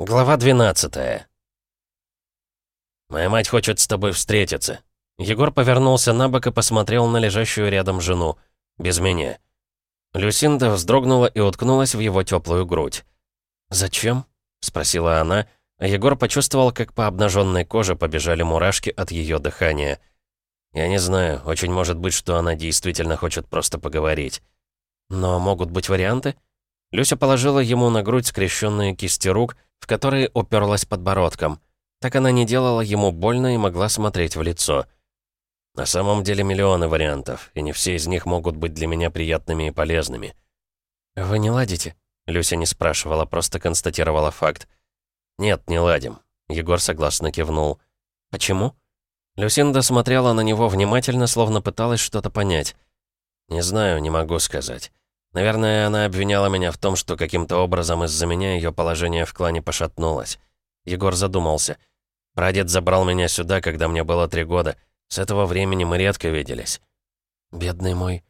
Глава 12 «Моя мать хочет с тобой встретиться». Егор повернулся на бок и посмотрел на лежащую рядом жену. Без меня. Люсинда вздрогнула и уткнулась в его теплую грудь. «Зачем?» — спросила она, а Егор почувствовал, как по обнаженной коже побежали мурашки от ее дыхания. «Я не знаю, очень может быть, что она действительно хочет просто поговорить. Но могут быть варианты?» Люся положила ему на грудь скрещенные кисти рук, в которые уперлась подбородком. Так она не делала ему больно и могла смотреть в лицо. На самом деле миллионы вариантов, и не все из них могут быть для меня приятными и полезными. «Вы не ладите?» Люся не спрашивала, просто констатировала факт. «Нет, не ладим», — Егор согласно кивнул. «Почему?» Люсинда смотрела на него внимательно, словно пыталась что-то понять. «Не знаю, не могу сказать. Наверное, она обвиняла меня в том, что каким-то образом из-за меня ее положение в клане пошатнулось. Егор задумался. Прадед забрал меня сюда, когда мне было три года. С этого времени мы редко виделись. Бедный мой.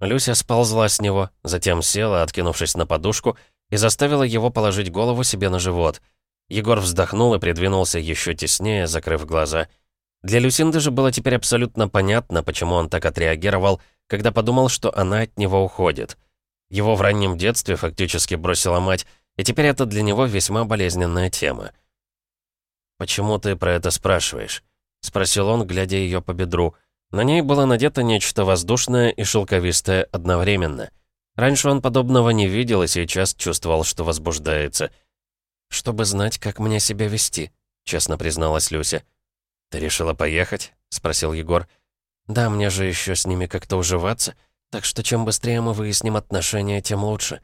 Люся сползла с него, затем села, откинувшись на подушку, и заставила его положить голову себе на живот. Егор вздохнул и придвинулся еще теснее, закрыв глаза. Для Люсинды же было теперь абсолютно понятно, почему он так отреагировал, когда подумал, что она от него уходит. Его в раннем детстве фактически бросила мать, и теперь это для него весьма болезненная тема. «Почему ты про это спрашиваешь?» — спросил он, глядя ее по бедру. На ней было надето нечто воздушное и шелковистое одновременно. Раньше он подобного не видел и сейчас чувствовал, что возбуждается. «Чтобы знать, как мне себя вести», — честно призналась Люся. «Ты решила поехать?» — спросил Егор. «Да, мне же еще с ними как-то уживаться. Так что чем быстрее мы выясним отношения, тем лучше».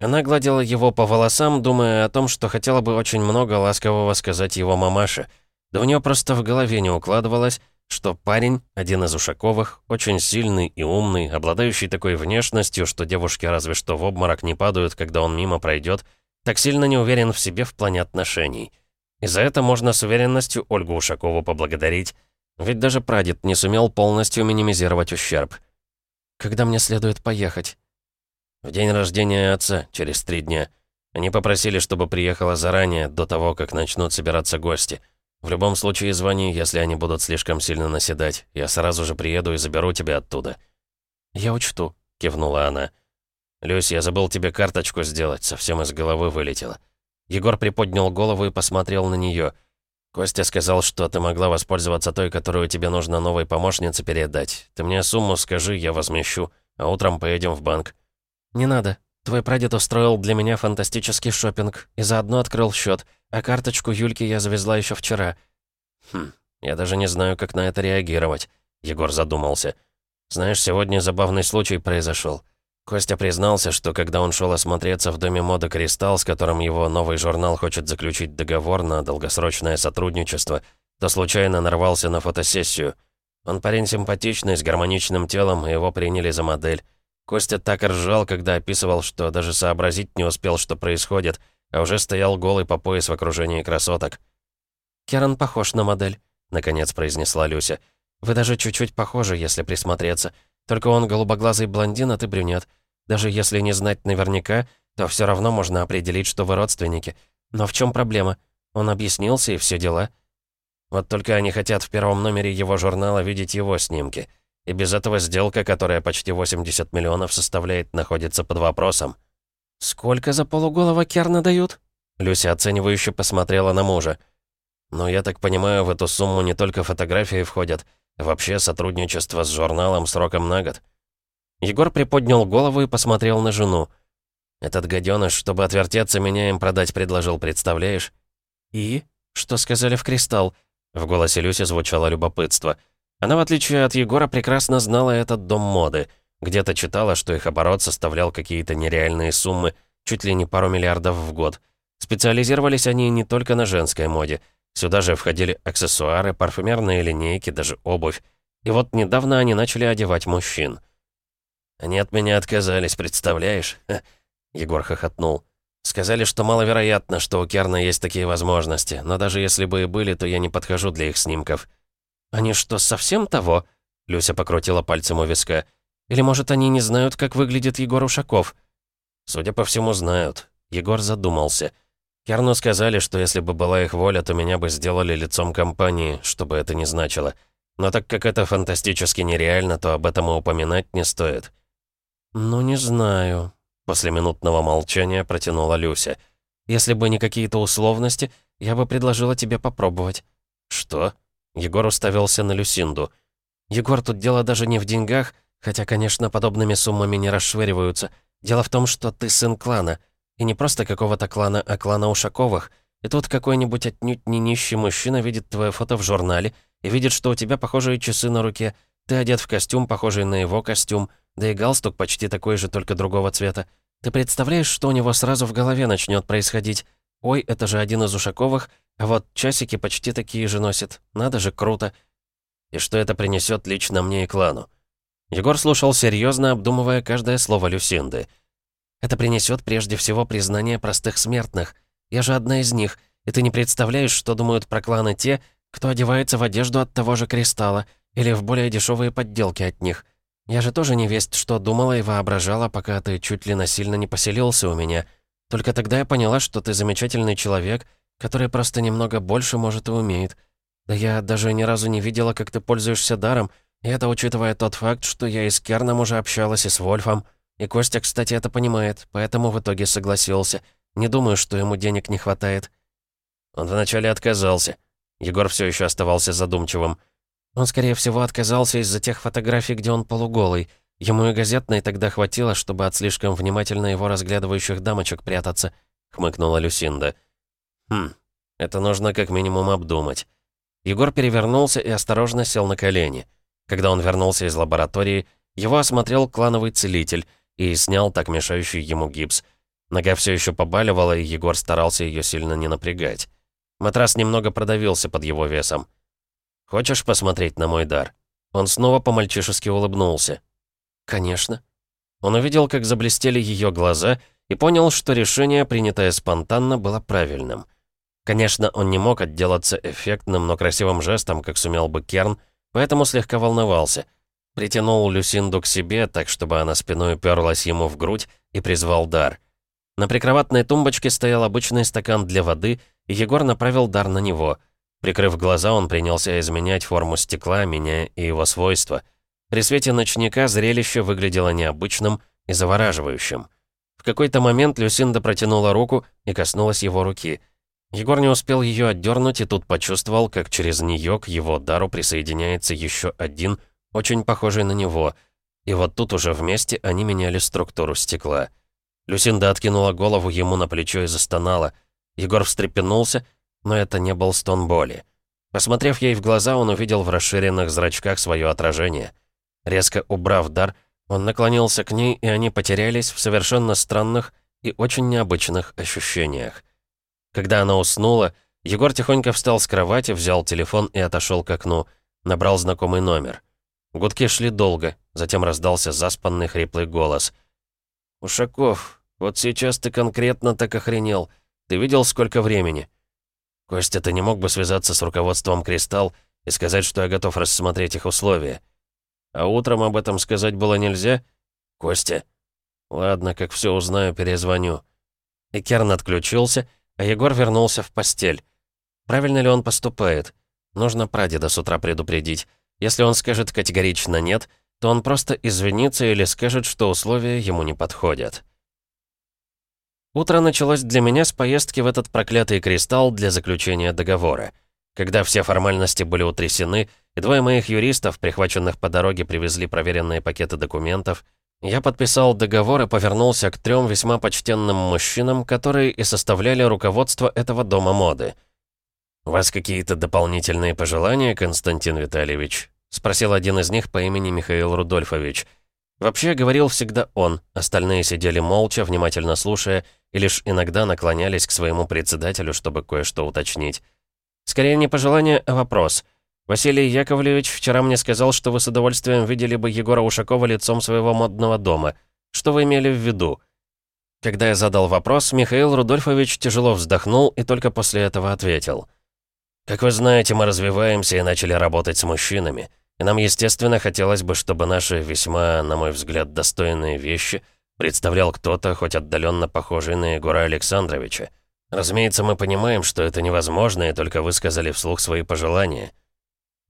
Она гладила его по волосам, думая о том, что хотела бы очень много ласкового сказать его мамаше. Да у нее просто в голове не укладывалось, что парень, один из Ушаковых, очень сильный и умный, обладающий такой внешностью, что девушки разве что в обморок не падают, когда он мимо пройдет, так сильно не уверен в себе в плане отношений. И за это можно с уверенностью Ольгу Ушакову поблагодарить, ведь даже прадед не сумел полностью минимизировать ущерб. Когда мне следует поехать?» «В день рождения отца, через три дня. Они попросили, чтобы приехала заранее, до того, как начнут собираться гости. В любом случае звони, если они будут слишком сильно наседать. Я сразу же приеду и заберу тебя оттуда». «Я учту», — кивнула она. «Люсь, я забыл тебе карточку сделать, совсем из головы вылетела». Егор приподнял голову и посмотрел на нее. «Костя сказал, что ты могла воспользоваться той, которую тебе нужно новой помощнице передать. Ты мне сумму скажи, я возмещу, а утром поедем в банк». «Не надо. Твой прадед устроил для меня фантастический шопинг и заодно открыл счет, а карточку Юльки я завезла еще вчера». «Хм, я даже не знаю, как на это реагировать», — Егор задумался. «Знаешь, сегодня забавный случай произошел. Костя признался, что когда он шел осмотреться в доме моды «Кристалл», с которым его новый журнал хочет заключить договор на долгосрочное сотрудничество, то случайно нарвался на фотосессию. Он парень симпатичный, с гармоничным телом, и его приняли за модель. Костя так ржал, когда описывал, что даже сообразить не успел, что происходит, а уже стоял голый по пояс в окружении красоток. «Керан похож на модель», — наконец произнесла Люся. «Вы даже чуть-чуть похожи, если присмотреться. Только он голубоглазый блондин, а ты брюнет. Даже если не знать наверняка, то все равно можно определить, что вы родственники. Но в чем проблема? Он объяснился и все дела. Вот только они хотят в первом номере его журнала видеть его снимки. И без этого сделка, которая почти 80 миллионов составляет, находится под вопросом. «Сколько за полуголого Керна дают?» Люся оценивающе посмотрела на мужа. «Ну, я так понимаю, в эту сумму не только фотографии входят, Вообще, сотрудничество с журналом сроком на год. Егор приподнял голову и посмотрел на жену. «Этот гаденыш, чтобы отвертеться, меня им продать предложил, представляешь?» «И? Что сказали в «Кристалл»?» В голосе Люси звучало любопытство. Она, в отличие от Егора, прекрасно знала этот дом моды. Где-то читала, что их оборот составлял какие-то нереальные суммы, чуть ли не пару миллиардов в год. Специализировались они не только на женской моде — Сюда же входили аксессуары, парфюмерные линейки, даже обувь. И вот недавно они начали одевать мужчин. «Они от меня отказались, представляешь?» Егор хохотнул. «Сказали, что маловероятно, что у Керна есть такие возможности, но даже если бы и были, то я не подхожу для их снимков». «Они что, совсем того?» Люся покрутила пальцем у виска. «Или, может, они не знают, как выглядит Егор Ушаков?» «Судя по всему, знают». Егор задумался. Керну сказали, что если бы была их воля, то меня бы сделали лицом компании, чтобы это не значило. Но так как это фантастически нереально, то об этом и упоминать не стоит. «Ну, не знаю», — после минутного молчания протянула Люся. «Если бы не какие-то условности, я бы предложила тебе попробовать». «Что?» Егор уставился на Люсинду. «Егор, тут дело даже не в деньгах, хотя, конечно, подобными суммами не расшвыриваются. Дело в том, что ты сын клана. И не просто какого-то клана, а клана Ушаковых. И тут какой-нибудь отнюдь не нищий мужчина видит твое фото в журнале и видит, что у тебя похожие часы на руке. Ты одет в костюм, похожий на его костюм, да и галстук почти такой же, только другого цвета. Ты представляешь, что у него сразу в голове начнет происходить? Ой, это же один из Ушаковых, а вот часики почти такие же носит. Надо же, круто. И что это принесет лично мне и клану? Егор слушал серьезно, обдумывая каждое слово Люсинды. Это принесет прежде всего признание простых смертных. Я же одна из них, и ты не представляешь, что думают про кланы те, кто одевается в одежду от того же кристалла или в более дешевые подделки от них. Я же тоже не весть, что думала и воображала, пока ты чуть ли насильно не поселился у меня. Только тогда я поняла, что ты замечательный человек, который просто немного больше может и умеет. Да я даже ни разу не видела, как ты пользуешься даром, и это учитывая тот факт, что я и с Керном уже общалась, и с Вольфом. И Костя, кстати, это понимает, поэтому в итоге согласился. Не думаю, что ему денег не хватает. Он вначале отказался. Егор все еще оставался задумчивым. Он, скорее всего, отказался из-за тех фотографий, где он полуголый. Ему и газетной тогда хватило, чтобы от слишком внимательно его разглядывающих дамочек прятаться, хмыкнула Люсинда. Хм, это нужно как минимум обдумать. Егор перевернулся и осторожно сел на колени. Когда он вернулся из лаборатории, его осмотрел клановый целитель, и снял так мешающий ему гипс. Нога все еще побаливала, и Егор старался ее сильно не напрягать. Матрас немного продавился под его весом. «Хочешь посмотреть на мой дар?» Он снова по-мальчишески улыбнулся. «Конечно». Он увидел, как заблестели ее глаза, и понял, что решение, принятое спонтанно, было правильным. Конечно, он не мог отделаться эффектным, но красивым жестом, как сумел бы Керн, поэтому слегка волновался — Притянул Люсинду к себе, так чтобы она спиной уперлась ему в грудь, и призвал дар. На прикроватной тумбочке стоял обычный стакан для воды, и Егор направил дар на него. Прикрыв глаза, он принялся изменять форму стекла, меняя и его свойства. При свете ночника зрелище выглядело необычным и завораживающим. В какой-то момент Люсинда протянула руку и коснулась его руки. Егор не успел ее отдернуть и тут почувствовал, как через нее к его дару присоединяется еще один — очень похожий на него. И вот тут уже вместе они меняли структуру стекла. Люсинда откинула голову ему на плечо и застонала. Егор встрепенулся, но это не был стон боли. Посмотрев ей в глаза, он увидел в расширенных зрачках свое отражение. Резко убрав дар, он наклонился к ней, и они потерялись в совершенно странных и очень необычных ощущениях. Когда она уснула, Егор тихонько встал с кровати, взял телефон и отошел к окну, набрал знакомый номер. Гудки шли долго, затем раздался заспанный хриплый голос. «Ушаков, вот сейчас ты конкретно так охренел. Ты видел, сколько времени?» «Костя, ты не мог бы связаться с руководством «Кристалл» и сказать, что я готов рассмотреть их условия?» «А утром об этом сказать было нельзя?» «Костя?» «Ладно, как все узнаю, перезвоню». И Керн отключился, а Егор вернулся в постель. Правильно ли он поступает? Нужно прадеда с утра предупредить. Если он скажет категорично «нет», то он просто извинится или скажет, что условия ему не подходят. Утро началось для меня с поездки в этот проклятый кристалл для заключения договора. Когда все формальности были утрясены, и двое моих юристов, прихваченных по дороге, привезли проверенные пакеты документов, я подписал договор и повернулся к трем весьма почтенным мужчинам, которые и составляли руководство этого дома моды — «У вас какие-то дополнительные пожелания, Константин Витальевич?» — спросил один из них по имени Михаил Рудольфович. Вообще, говорил всегда он, остальные сидели молча, внимательно слушая, и лишь иногда наклонялись к своему председателю, чтобы кое-что уточнить. Скорее не пожелание, а вопрос. «Василий Яковлевич вчера мне сказал, что вы с удовольствием видели бы Егора Ушакова лицом своего модного дома. Что вы имели в виду?» Когда я задал вопрос, Михаил Рудольфович тяжело вздохнул и только после этого ответил — как вы знаете, мы развиваемся и начали работать с мужчинами. И нам, естественно, хотелось бы, чтобы наши весьма, на мой взгляд, достойные вещи представлял кто-то, хоть отдаленно похожий на Егора Александровича. Разумеется, мы понимаем, что это невозможно, и только высказали вслух свои пожелания.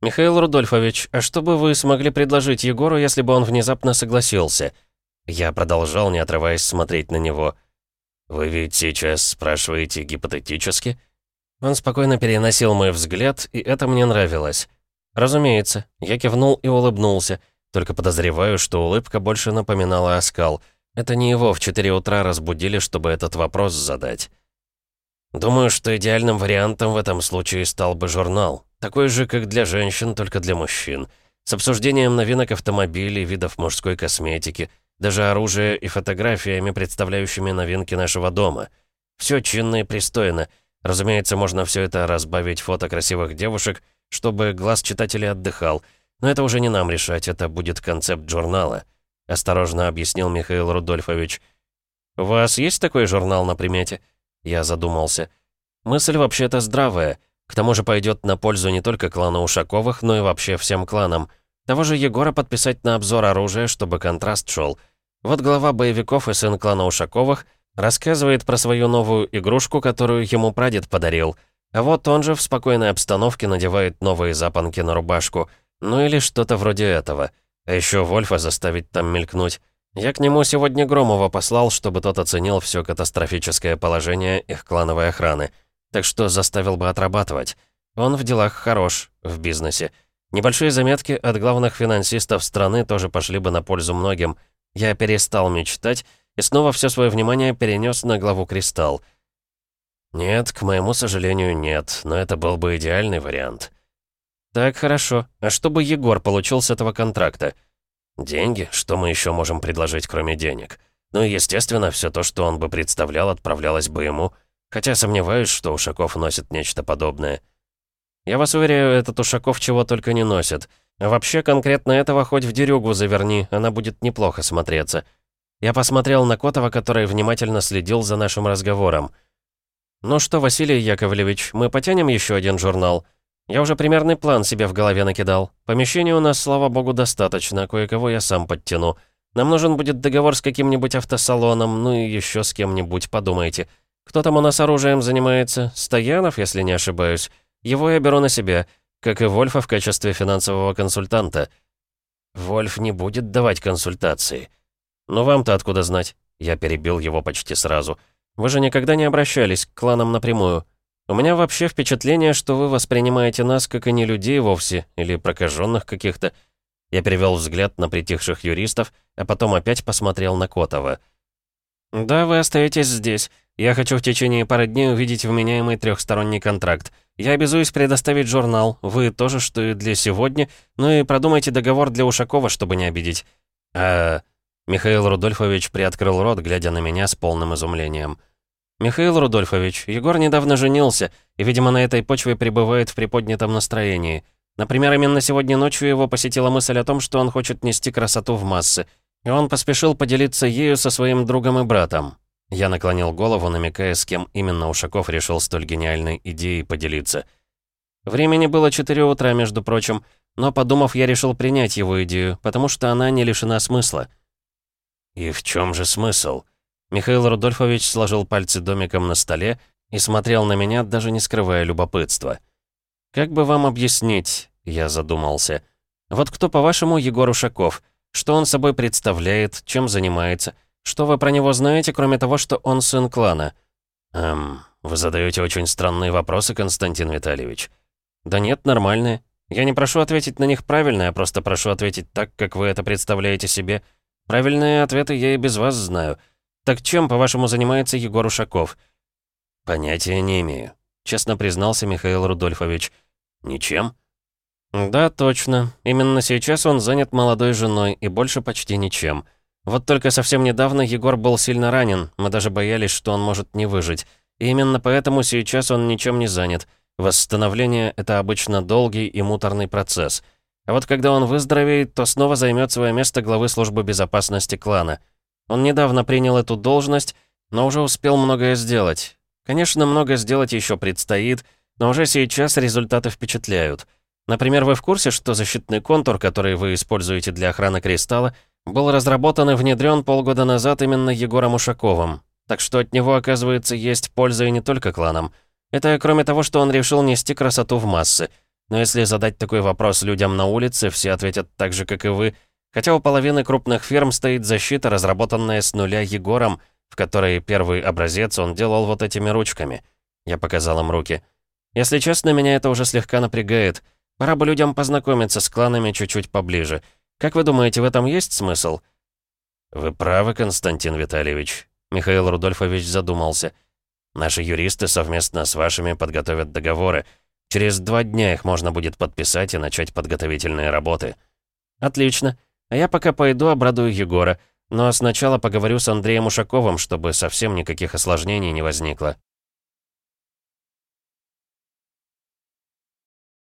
«Михаил Рудольфович, а что бы вы смогли предложить Егору, если бы он внезапно согласился?» Я продолжал, не отрываясь, смотреть на него. «Вы ведь сейчас спрашиваете гипотетически?» Он спокойно переносил мой взгляд, и это мне нравилось. Разумеется, я кивнул и улыбнулся, только подозреваю, что улыбка больше напоминала оскал. Это не его в 4 утра разбудили, чтобы этот вопрос задать. Думаю, что идеальным вариантом в этом случае стал бы журнал. Такой же, как для женщин, только для мужчин. С обсуждением новинок автомобилей, видов мужской косметики, даже оружия и фотографиями, представляющими новинки нашего дома. Все чинно и пристойно — Разумеется, можно все это разбавить фото красивых девушек, чтобы глаз читателя отдыхал. Но это уже не нам решать, это будет концепт журнала», — осторожно объяснил Михаил Рудольфович. «У вас есть такой журнал на примете?» Я задумался. «Мысль вообще-то здравая. К тому же пойдет на пользу не только клану Ушаковых, но и вообще всем кланам. Того же Егора подписать на обзор оружия, чтобы контраст шел. Вот глава боевиков и сын клана Ушаковых Рассказывает про свою новую игрушку, которую ему прадед подарил. А вот он же в спокойной обстановке надевает новые запонки на рубашку. Ну или что-то вроде этого. А еще Вольфа заставить там мелькнуть. Я к нему сегодня Громова послал, чтобы тот оценил все катастрофическое положение их клановой охраны. Так что заставил бы отрабатывать. Он в делах хорош, в бизнесе. Небольшие заметки от главных финансистов страны тоже пошли бы на пользу многим. Я перестал мечтать и снова все свое внимание перенес на главу Кристалл. «Нет, к моему сожалению, нет, но это был бы идеальный вариант». «Так, хорошо. А что бы Егор получил с этого контракта?» «Деньги? Что мы еще можем предложить, кроме денег?» Ну и, естественно, все то, что он бы представлял, отправлялось бы ему. Хотя сомневаюсь, что Ушаков носит нечто подобное. Я вас уверяю, этот Ушаков чего только не носит. А вообще, конкретно этого хоть в дерюгу заверни, она будет неплохо смотреться. Я посмотрел на Котова, который внимательно следил за нашим разговором. «Ну что, Василий Яковлевич, мы потянем еще один журнал? Я уже примерный план себе в голове накидал. Помещений у нас, слава богу, достаточно, кое-кого я сам подтяну. Нам нужен будет договор с каким-нибудь автосалоном, ну и еще с кем-нибудь, подумайте. Кто там у нас оружием занимается? Стоянов, если не ошибаюсь. Его я беру на себя, как и Вольфа в качестве финансового консультанта». «Вольф не будет давать консультации». «Но вам-то откуда знать?» Я перебил его почти сразу. «Вы же никогда не обращались к кланам напрямую. У меня вообще впечатление, что вы воспринимаете нас как и не людей вовсе, или прокаженных каких-то». Я перевел взгляд на притихших юристов, а потом опять посмотрел на Котова. «Да, вы остаетесь здесь. Я хочу в течение пары дней увидеть вменяемый трехсторонний контракт. Я обязуюсь предоставить журнал, вы тоже, что и для сегодня, ну и продумайте договор для Ушакова, чтобы не обидеть. А Михаил Рудольфович приоткрыл рот, глядя на меня с полным изумлением. «Михаил Рудольфович, Егор недавно женился, и, видимо, на этой почве пребывает в приподнятом настроении. Например, именно сегодня ночью его посетила мысль о том, что он хочет нести красоту в массы, и он поспешил поделиться ею со своим другом и братом». Я наклонил голову, намекая, с кем именно Ушаков решил столь гениальной идеей поделиться. Времени было 4 утра, между прочим, но, подумав, я решил принять его идею, потому что она не лишена смысла. «И в чем же смысл?» Михаил Рудольфович сложил пальцы домиком на столе и смотрел на меня, даже не скрывая любопытства. «Как бы вам объяснить?» — я задумался. «Вот кто, по-вашему, Егор Ушаков? Что он собой представляет? Чем занимается? Что вы про него знаете, кроме того, что он сын клана?» «Эм, вы задаете очень странные вопросы, Константин Витальевич». «Да нет, нормальные. Я не прошу ответить на них правильно, я просто прошу ответить так, как вы это представляете себе». Правильные ответы я и без вас знаю. Так чем, по-вашему, занимается Егор Ушаков? Понятия не имею. Честно признался Михаил Рудольфович. Ничем? Да, точно. Именно сейчас он занят молодой женой и больше почти ничем. Вот только совсем недавно Егор был сильно ранен, мы даже боялись, что он может не выжить. И именно поэтому сейчас он ничем не занят. Восстановление — это обычно долгий и муторный процесс — а вот когда он выздоровеет, то снова займет свое место главы службы безопасности клана. Он недавно принял эту должность, но уже успел многое сделать. Конечно, много сделать еще предстоит, но уже сейчас результаты впечатляют. Например, вы в курсе, что защитный контур, который вы используете для охраны кристалла, был разработан и внедрен полгода назад именно Егором Ушаковым. Так что от него, оказывается, есть польза и не только кланам. Это кроме того, что он решил нести красоту в массы. Но если задать такой вопрос людям на улице, все ответят так же, как и вы. Хотя у половины крупных фирм стоит защита, разработанная с нуля Егором, в которой первый образец он делал вот этими ручками. Я показал им руки. Если честно, меня это уже слегка напрягает. Пора бы людям познакомиться с кланами чуть-чуть поближе. Как вы думаете, в этом есть смысл? Вы правы, Константин Витальевич. Михаил Рудольфович задумался. Наши юристы совместно с вашими подготовят договоры. Через два дня их можно будет подписать и начать подготовительные работы. Отлично. А я пока пойду обрадую Егора. Но сначала поговорю с Андреем Ушаковым, чтобы совсем никаких осложнений не возникло.